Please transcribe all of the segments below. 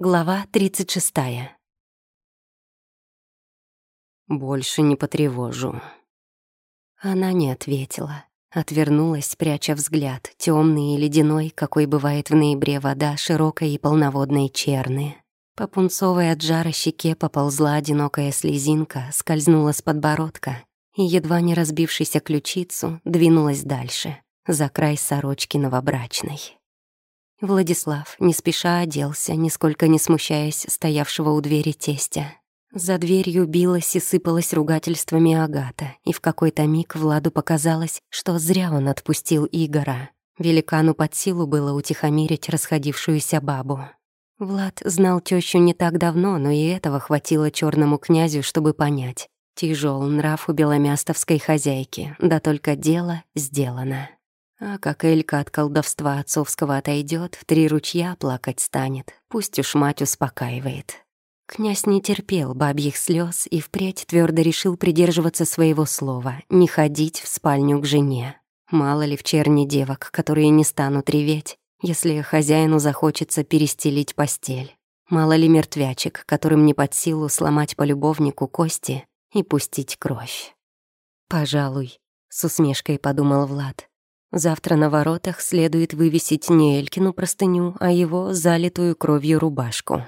Глава 36. «Больше не потревожу». Она не ответила. Отвернулась, пряча взгляд, темный и ледяной, какой бывает в ноябре вода, широкой и полноводной черны. По пунцовой от жара щеке поползла одинокая слезинка, скользнула с подбородка и, едва не разбившись ключицу, двинулась дальше, за край сорочки новобрачной. Владислав не спеша оделся, нисколько не смущаясь стоявшего у двери тестя. За дверью билась и сыпалась ругательствами Агата, и в какой-то миг Владу показалось, что зря он отпустил Игора. Великану под силу было утихомирить расходившуюся бабу. Влад знал тещу не так давно, но и этого хватило черному князю, чтобы понять. Тяжел нрав у беломястовской хозяйки, да только дело сделано. А как Элька от колдовства отцовского отойдет, в три ручья плакать станет. Пусть уж мать успокаивает. Князь не терпел бабьих слез и впредь твердо решил придерживаться своего слова, не ходить в спальню к жене. Мало ли в черни девок, которые не станут реветь, если хозяину захочется перестелить постель. Мало ли мертвячек, которым не под силу сломать по любовнику кости и пустить кровь. «Пожалуй», — с усмешкой подумал Влад. Завтра на воротах следует вывесить не Элькину простыню, а его залитую кровью рубашку.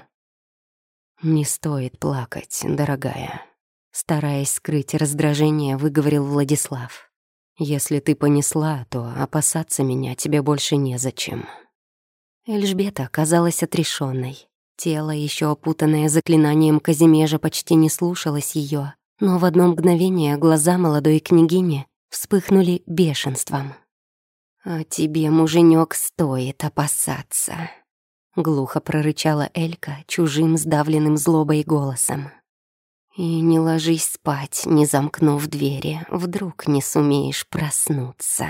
«Не стоит плакать, дорогая», — стараясь скрыть раздражение, выговорил Владислав. «Если ты понесла, то опасаться меня тебе больше незачем». Эльжбета казалась отрешенной. Тело, еще опутанное заклинанием Казимежа, почти не слушалось ее, но в одно мгновение глаза молодой княгини вспыхнули бешенством. «А тебе, муженек, стоит опасаться», — глухо прорычала Элька чужим сдавленным злобой голосом. «И не ложись спать, не замкнув двери, вдруг не сумеешь проснуться».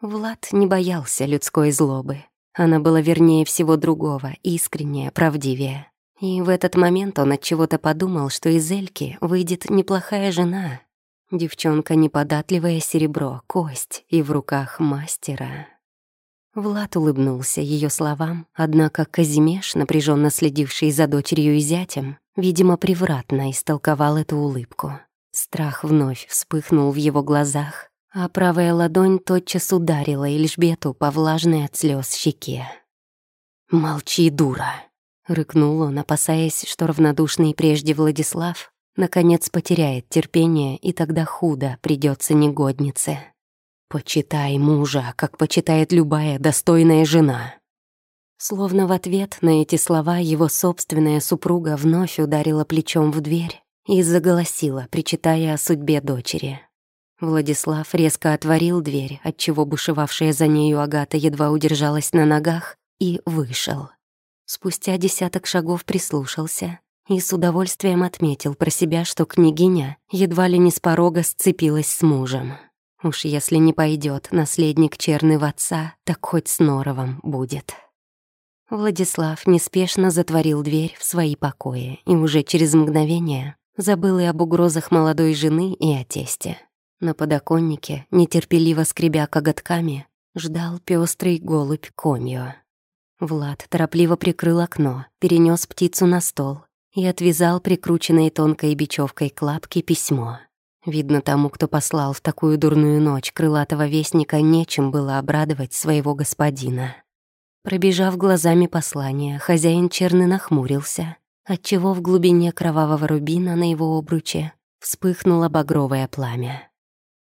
Влад не боялся людской злобы. Она была вернее всего другого, искренняя, правдивее. И в этот момент он от чего-то подумал, что из Эльки выйдет неплохая жена, Девчонка неподатливое серебро, кость и в руках мастера. Влад улыбнулся ее словам, однако Казимеш, напряженно следивший за дочерью и зятем, видимо, превратно истолковал эту улыбку. Страх вновь вспыхнул в его глазах, а правая ладонь тотчас ударила Эльжбету по влажной от слез щеке. «Молчи, дура!» — рыкнул он, опасаясь, что равнодушный прежде Владислав наконец потеряет терпение, и тогда худо придется негоднице. «Почитай мужа, как почитает любая достойная жена». Словно в ответ на эти слова его собственная супруга вновь ударила плечом в дверь и заголосила, причитая о судьбе дочери. Владислав резко отворил дверь, отчего бушевавшая за нею Агата едва удержалась на ногах, и вышел. Спустя десяток шагов прислушался и с удовольствием отметил про себя, что княгиня едва ли не с порога сцепилась с мужем. Уж если не пойдет наследник черный в отца, так хоть с Норовом будет. Владислав неспешно затворил дверь в свои покои и уже через мгновение забыл и об угрозах молодой жены и о тесте. На подоконнике, нетерпеливо скребя коготками, ждал пестрый голубь комьё. Влад торопливо прикрыл окно, перенес птицу на стол и отвязал прикрученной тонкой бечевкой к лапке письмо. Видно, тому, кто послал в такую дурную ночь крылатого вестника, нечем было обрадовать своего господина. Пробежав глазами послание, хозяин черны нахмурился, отчего в глубине кровавого рубина на его обруче вспыхнуло багровое пламя.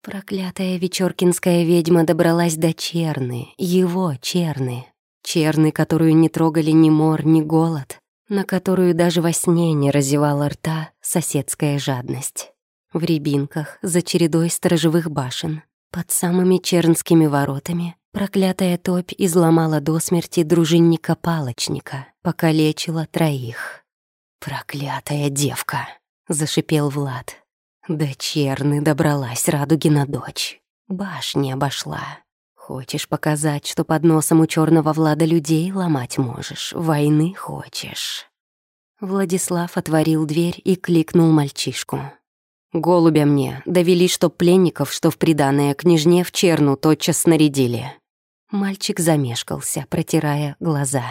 Проклятая вечеркинская ведьма добралась до черны, его черны, черны, которую не трогали ни мор, ни голод, на которую даже во сне не разевала рта соседская жадность. В рябинках, за чередой сторожевых башен, под самыми чернскими воротами, проклятая топь изломала до смерти дружинника-палочника, покалечила троих. «Проклятая девка!» — зашипел Влад. До черны добралась радуги на дочь. Башни обошла. Хочешь показать, что под носом у черного Влада людей ломать можешь, войны хочешь?» Владислав отворил дверь и кликнул мальчишку. «Голубя мне, довели, что пленников, что в приданное княжне в черну тотчас снарядили». Мальчик замешкался, протирая глаза.